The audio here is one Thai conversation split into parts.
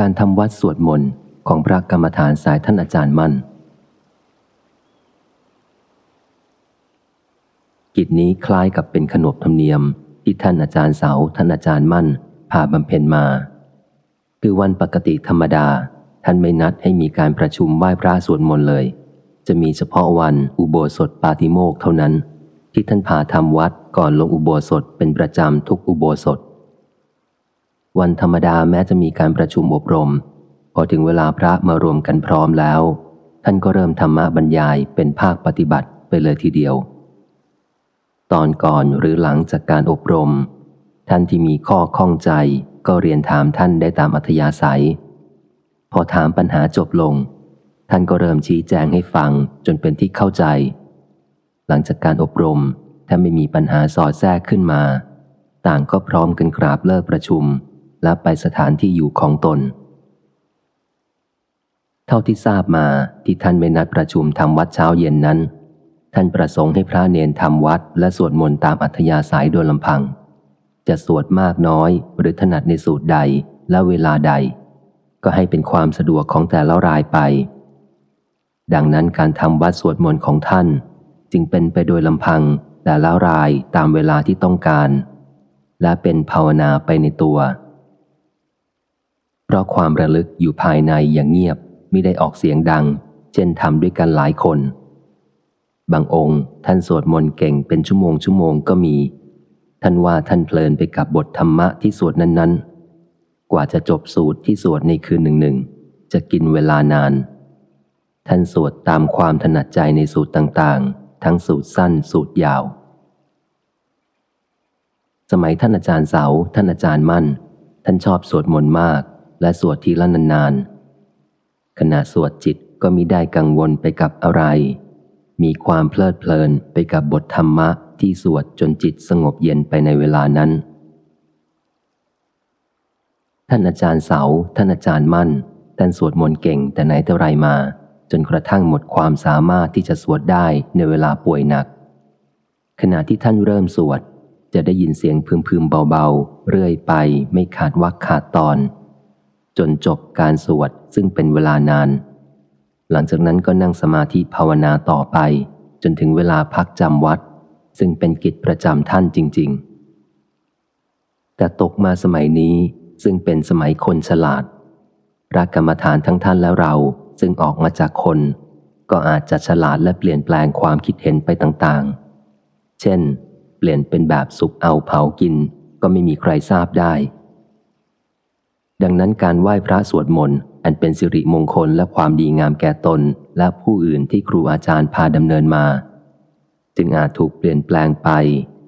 การทำวัดสวดมนต์ของพระกรรมฐานสายท่านอาจารย์มั่น กิจนี้คล้ายกับเป็นขนบธรรมเนียมที่ท่านอาจารย์เสาท่านอาจารย์มั่นพาบำเพ็ญมา คือวันปกติธรรมดา ท่านไม่นัดให้มีการประชุมไหว้พระสวดมนต์เลย จะมีเฉพาะวันอุโบสถปาติโมกเท่านั้น ที่ท่านพาทำวัดก่อนลงอุโบสถเป็นประจำทุกอุโบสถ วันธรรมดาแม้จะมีการประชุมอบรม พอถึงเวลาพระมารวมกันพร้อมแล้ว ท่านก็เริ่มธรรมะบรรยายเป็นภาคปฏิบัติไปเลยทีเดียว ตอนก่อนหรือหลังจากการอบรม ท่านที่มีข้อข้องใจก็เรียนถามท่านได้ตามอัธยาศัย พอถามปัญหาจบลง ท่านก็เริ่มชี้แจงให้ฟังจนเป็นที่เข้าใจ หลังจากการอบรมถ้าไม่มีปัญหาสอดแทรกขึ้นมา ต่างก็พร้อมกันกราบเลิกประชุม และไปสถานที่อยู่ของตน เท่าที่ทราบมาที่ท่านไม่นัดประชุมทำวัดเช้าเย็นนั้น ท่านประสงค์ให้พระเนนทำวัด และสวดมนต์ตามอัธยาศัยโดยลำพัง จะสวดมากน้อยหรือถนัดในสูตรใดและเวลาใด ก็ให้เป็นความสะดวกของแต่ละรายไป ดังนั้นการทำวัดสวดมนต์ของท่าน จึงเป็นไปโดยลำพังแต่ละรายตามเวลาที่ต้องการ และเป็นภาวนาไปในตัว เพราะความระลึกอยู่ภายในอย่างเงียบไม่ได้ออกเสียงดัง เช่นทำด้วยกันหลายคน บางองค์ท่านสวดมนต์เก่งเป็นชั่วโมงชั่วโมงก็มี ท่านว่าท่านเพลินไปกับบทธรรมะที่สวดนั้นๆ กว่าจะจบสูตรที่สวดในคืนหนึ่งหนึ่งจะกินเวลานาน ท่านสวดตามความถนัดใจในสูตรต่างๆ ทั้งสูตรสั้นสูตรยาว สมัยท่านอาจารย์เสาท่านอาจารย์มั่น ท่านชอบสวดมนต์มาก และสวดทีละนานๆขณะสวดจิตก็มิได้กังวลไปกับอะไร มีความเพลิดเพลินไปกับบทธรรมะที่สวดจนจิตสงบเย็นไปในเวลานั้น ท่านอาจารย์เสา ท่านอาจารย์มั่น ท่านสวดมนต์เก่งแต่ไหนแต่ไรมา จนกระทั่งหมดความสามารถที่จะสวดได้ในเวลาป่วยหนัก ขณะที่ท่านเริ่มสวดจะได้ยินเสียงพึมพึมเบาๆ เรื่อยไปไม่ขาดวักขาดตอน จนจบการสวดซึ่งเป็นเวลานาน หลังจากนั้นก็นั่งสมาธิภาวนาต่อไป จนถึงเวลาพักจำวัด ซึ่งเป็นกิจประจำท่านจริง ๆ แต่ตกมาสมัยนี้ซึ่งเป็นสมัยคนฉลาดรักกรรมฐานทั้งท่านและเราซึ่งออกมาจากคน ก็อาจจะฉลาดและเปลี่ยนแปลงความคิดเห็นไปต่างๆ เช่น เปลี่ยนเป็นแบบสุกเอาเผากินก็ไม่มีใครทราบได้ ดังนั้นการไหว้พระสวดมนต์อันเป็นสิริมงคลและความดีงามแก่ตนและผู้อื่นที่ครูอาจารย์พาดำเนินมา จึงอาจถูกเปลี่ยนแปลงไป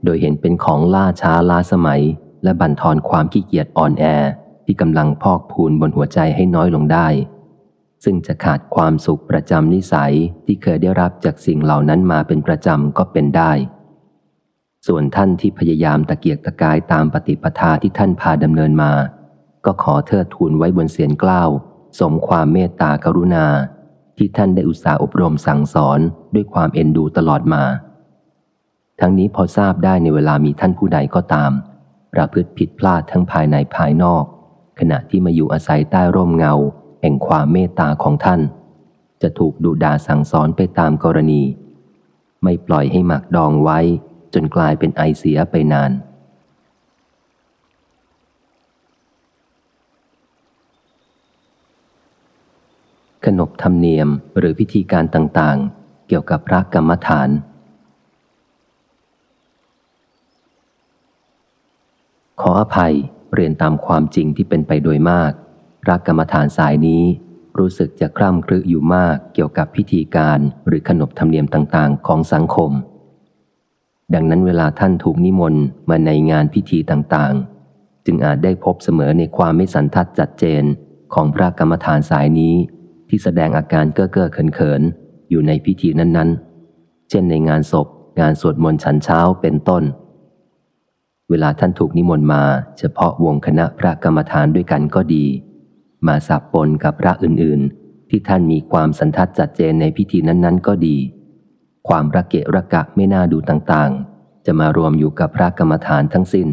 โดยเห็นเป็นของล่าช้าล้าสมัย และบั่นทอนความขี้เกียจอ่อนแอที่กำลังพอกพูนบนหัวใจให้น้อยลงได้ ซึ่งจะขาดความสุขประจำนิสัยที่เคยได้รับจากสิ่งเหล่านั้นมาเป็นประจำก็เป็นได้ ส่วนท่านที่พยายามตะเกียกตะกายตามปฏิปทาที่ท่านพาดำเนินมา ก็ขอเทิดทูนไว้บนเสียนกล้าว สมความเมตตากรุณา ที่ท่านได้อุตส่าห์อบรมสั่งสอนด้วยความเอ็นดูตลอดมา ทั้งนี้พอทราบได้ในเวลามีท่านผู้ใดก็ตาม ประพฤติผิดพลาดทั้งภายในภายนอก ขณะที่มาอยู่อาศัยใต้ร่มเงา แห่งความเมตตาของท่าน จะถูกดูดาสั่งสอนไปตามกรณี ไม่ปล่อยให้หมักดองไว้ จนกลายเป็นไอเสียไปนาน ขนบธรรมเนียมหรือพิธีการต่างๆ เกี่ยวกับพระกรรมฐาน ขออภัยเรียนตามความจริงที่เป็นไปโดยมาก พระกรรมฐานสายนี้รู้สึกจะคร่ำครึอยู่มากเกี่ยวกับพิธีการหรือขนบธรรมเนียมต่างๆ ของสังคม ดังนั้นเวลาท่านถูกนิมนต์มาในงานพิธีต่างๆ จึงอาจได้พบเสมอในความไม่สันทัดจัดเจนของพระกรรมฐานสายนี้ ที่แสดงอาการเก้อเก้อเขินเขินอยู่ในพิธีนั้น ๆ เช่นในงานศพ งานสวดมนต์ฉันเช้าเป็นต้น เวลาท่านถูกนิมนต์มาเฉพาะวงคณะพระกรรมฐานด้วยกันก็ดี มาสับปนกับพระอื่นๆ ที่ท่านมีความสันทัดจัดเจนในพิธีนั้นๆ ก็ดี ความระเกะระกะไม่น่าดูต่างๆ จะมารวมอยู่กับพระกรรมฐานทั้งสิน้น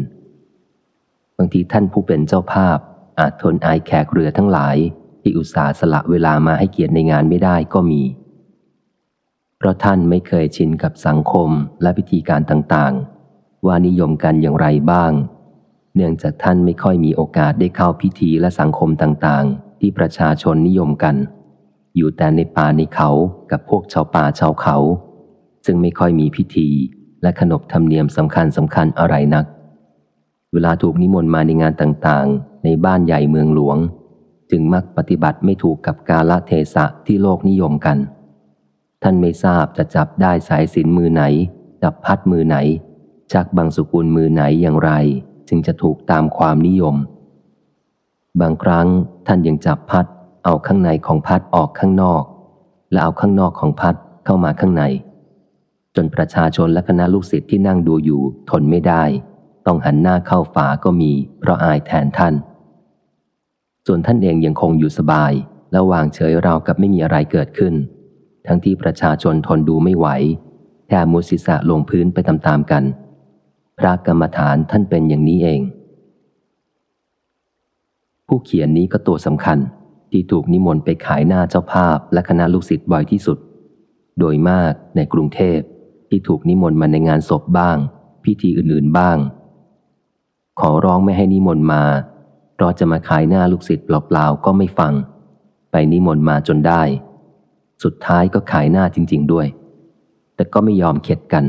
บางทีท่านผู้เป็นเจ้าภาพอาจทนอายแขกเรือทั้งหลาย ที่อุตส่าห์สละเวลามาให้เกียรติในงานไม่ได้ก็มี เพราะท่านไม่เคยชินกับสังคมและพิธีการต่างๆ ว่านิยมกันอย่างไรบ้าง เนื่องจากท่านไม่ค่อยมีโอกาสได้เข้าพิธีและสังคมต่างๆ ที่ประชาชนนิยมกัน อยู่แต่ในป่าในเขากับพวกชาวป่าชาวเขา ซึ่งไม่ค่อยมีพิธีและขนบธรรมเนียมสำคัญสำคัญอะไรนัก เวลาถูกนิมนต์มาในงานต่างๆ ในบ้านใหญ่เมืองหลวง จึงมักปฏิบัติไม่ถูกกับกาลเทศะที่โลกนิยมกัน ท่านไม่ทราบจะจับได้สายสินมือไหน จับพัดมือไหน ชักบางสุกุลมือไหนอย่างไร จึงจะถูกตามความนิยม บางครั้งท่านยังจับพัด เอาข้างในของพัดออกข้างนอก และเอาข้างนอกของพัดเข้ามาข้างใน จนประชาชนและคณะลูกศิษย์ที่นั่งดูอยู่ทนไม่ได้ ต้องหันหน้าเข้าฝาก็มีเพราะอายแทนท่าน ส่วนท่านเองยังคงอยู่สบาย และวางเฉยราวกับไม่มีอะไรเกิดขึ้น ทั้งที่ประชาชนทนดูไม่ไหวแทมุสิสะลงพื้นไปตามๆกัน พระกรรมฐานท่านเป็นอย่างนี้เอง ผู้เขียนนี้ก็ตัวสำคัญที่ถูกนิมนต์ไปขายหน้าเจ้าภาพและคณะลูกศิษย์บ่อยที่สุด โดยมากในกรุงเทพที่ถูกนิมนต์มาในงานศพบ้าง พิธีอื่นๆบ้าง ขอร้องไม่ให้นิมนต์มา เพราะจะมาขายหน้าลูกศิษย์เปล่าๆก็ไม่ฟัง ไปนิมนต์มาจนได้ สุดท้ายก็ขายหน้าจริง ๆด้วย แต่ก็ไม่ยอมเข็ดกัน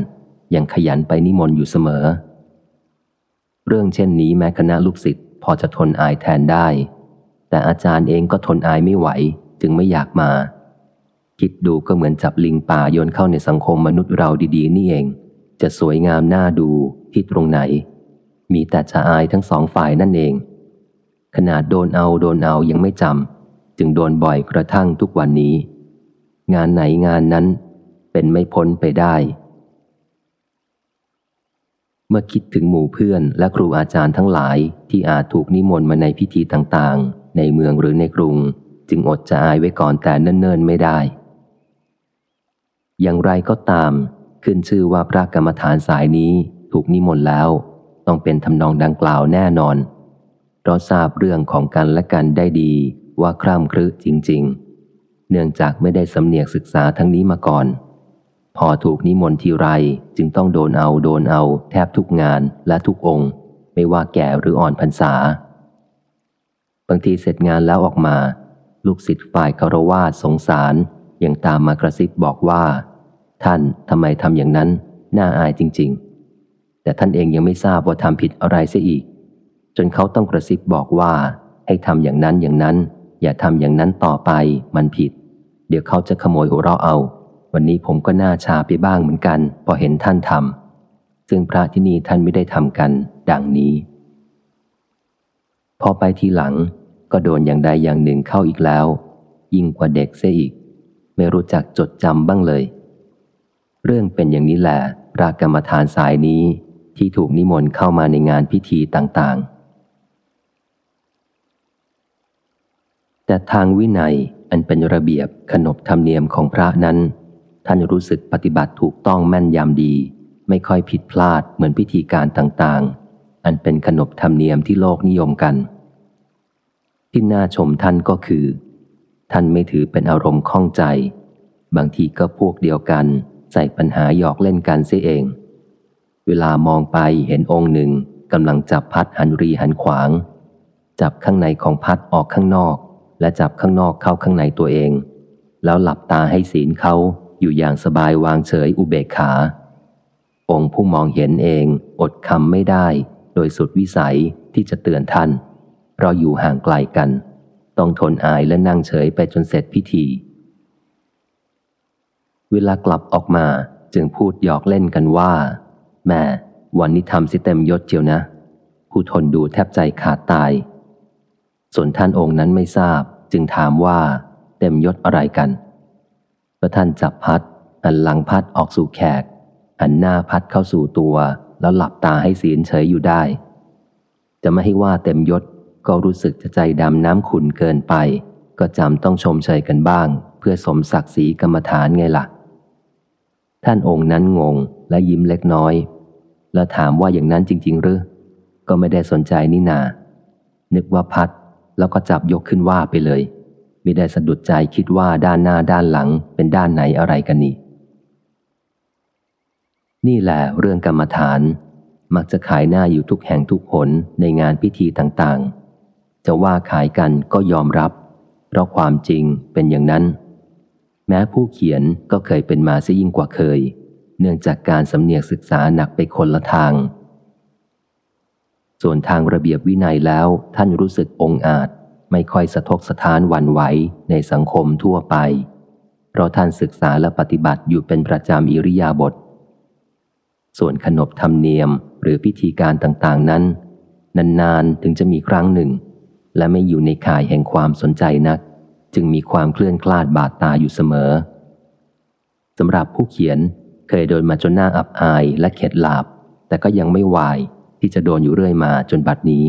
ยังขยันไปนิมนต์อยู่เสมอ เรื่องเช่นนี้แม้คณะลูกศิษย์พอจะทนอายแทนได้ แต่อาจารย์เองก็ทนอายไม่ไหวจึงไม่อยากมา คิดดูก็เหมือนจับลิงป่าโยนเข้าในสังคมมนุษย์เราดีๆ นี่เอง จะสวยงามน่าดูที่ตรงไหน มีแต่จะอายทั้งสองฝ่ายนั่นเอง ขนาดโดนเอาโดนเอายังไม่จำจึงโดนบ่อยกระทั่งทุกวันนี้ งานไหนงานนั้นเป็นไม่พ้นไปได้ เมื่อคิดถึงหมู่เพื่อนและครูอาจารย์ทั้งหลายที่อาจถูกนิมนต์มาในพิธีต่างๆ ในเมืองหรือในกรุง จึงอดจะอายไว้ก่อนแต่เนิ่นๆไม่ได้ อย่างไรก็ตาม ขึ้นชื่อว่าพระกรรมฐานสายนี้ถูกนิมนต์แล้ว ต้องเป็นทำนองดังกล่าวแน่นอน เพราะทราบเรื่องของกันและกันได้ดีว่าคร่ำครึจริง ๆ เนื่องจากไม่ได้สำเนียกศึกษาทั้งนี้มาก่อน พอถูกนิมนต์ทีไรจึงต้องโดนเอาโดนเอา แทบทุกงานและทุกองค์ ไม่ว่าแก่หรืออ่อนพรรษา บางทีเสร็จงานแล้วออกมา ลูกศิษย์ฝ่ายคารวาสสงสารยังตามมากระซิบบอกว่า ท่านทำไมทำอย่างนั้น น่าอายจริง ๆ แต่ท่านเองยังไม่ทราบว่าทำผิดอะไรเสียอีก จนเขาต้องกระซิบบอกว่า ให้ทำอย่างนั้นอย่างนั้น อย่าทำอย่างนั้นต่อไปมันผิด เดี๋ยวเขาจะขโมยหัวเราเอา วันนี้ผมก็หน่าชาไปบ้างเหมือนกัน พอเห็นท่านทำซึ่งพระที่นี่ท่านไม่ได้ทำกัน ดังนี้ พอไปทีหลัง ก็โดนอย่างใดอย่างหนึ่งเข้าอีกแล้ว ยิ่งกว่าเด็กเสียอีก ไม่รู้จักจดจำบ้างเลย เรื่องเป็นอย่างนี้แหละพระกรรมฐานสายนี้ที่ถูกนิมนต์เข้ามาในงานพิธีต่างๆ แต่ทางวินัยอันเป็นระเบียบขนบธรรมเนียมของพระนั้น ท่านรู้สึกปฏิบัติถูกต้องแม่นยำดี ไม่ค่อยผิดพลาดเหมือนพิธีการต่างๆ อันเป็นขนบธรรมเนียมที่โลกนิยมกัน ที่น่าชมท่านก็คือ ท่านไม่ถือเป็นอารมณ์ข้องใจ บางทีก็พวกเดียวกันใส่ปัญหาหยอกเล่นกันเสียเอง เวลามองไปเห็นองค์หนึ่งกำลังจับพัดหันรีหันขวาง จับข้างในของพัดออกข้างนอก และจับข้างนอกเข้าข้างในตัวเอง แล้วหลับตาให้ศีลเขาอยู่อย่างสบายวางเฉยอุเบกขา องค์ผู้มองเห็นเองอดคำไม่ได้ โดยสุดวิสัยที่จะเตือนท่าน เพราะอยู่ห่างไกลกัน ต้องทนอายและนั่งเฉยไปจนเสร็จพิธี เวลากลับออกมาจึงพูดหยอกเล่นกันว่า แม่วันนี้ทำสิเต็มยศเจียวนะ ผู้ทนดูแทบใจขาดตาย ส่วนท่านองค์นั้นไม่ทราบ จึงถามว่า เต็มยศอะไรกันพระท่านจับพัดหันหลังพัดออกสู่แขกหันหน้าพัดเข้าสู่ตัว แล้วหลับตาให้ศีลเฉยอยู่ได้ จะไม่ให้ว่าเต็มยศก็รู้สึกจะใจดำน้ำขุนเกินไป ก็จำต้องชมเชยกันบ้าง เพื่อสมศักดิ์ศรีกรรมฐานไงละ่ะ ท่านองค์นั้นงงและยิ้มเล็กน้อย แล้วถามว่าอย่างนั้นจริง ๆ หรือ ก็ไม่ได้สนใจนี่นา นึกว่าพัด แล้วก็จับยกขึ้นว่าไปเลยไม่ได้สะดุดใจคิดว่าด้านหน้าด้านหลังเป็นด้านไหนอะไรกันนี่ นี่แหละเรื่องกรรมฐาน มักจะขายหน้าอยู่ทุกแห่งทุกหนในงานพิธีต่างๆ จะว่าขายกันก็ยอมรับ เพราะความจริงเป็นอย่างนั้น แม้ผู้เขียนก็เคยเป็นมาซะยิ่งกว่าเคย เนื่องจากการสำเนียกศึกษาหนักไปคนละทาง ส่วนทางระเบียบวินัยแล้วท่านรู้สึกองอาจ ไม่ค่อยสะทกสะท้านวันไหวในสังคมทั่วไป เพราะท่านศึกษาและปฏิบัติอยู่เป็นประจำอิริยาบถส่วนขนบธรรมเนียมหรือพิธีการต่างๆนั้น นานๆถึงจะมีครั้งหนึ่ง และไม่อยู่ในข่ายแห่งความสนใจนัก จึงมีความเคลื่อนคลาดบาดตาอยู่เสมอสำหรับผู้เขียนเคยโดนมาจนหน้าอับอายและเข็ดหลาบ แต่ก็ยังไม่วาย ที่จะโดนอยู่เรื่อยมาจนบัดนี้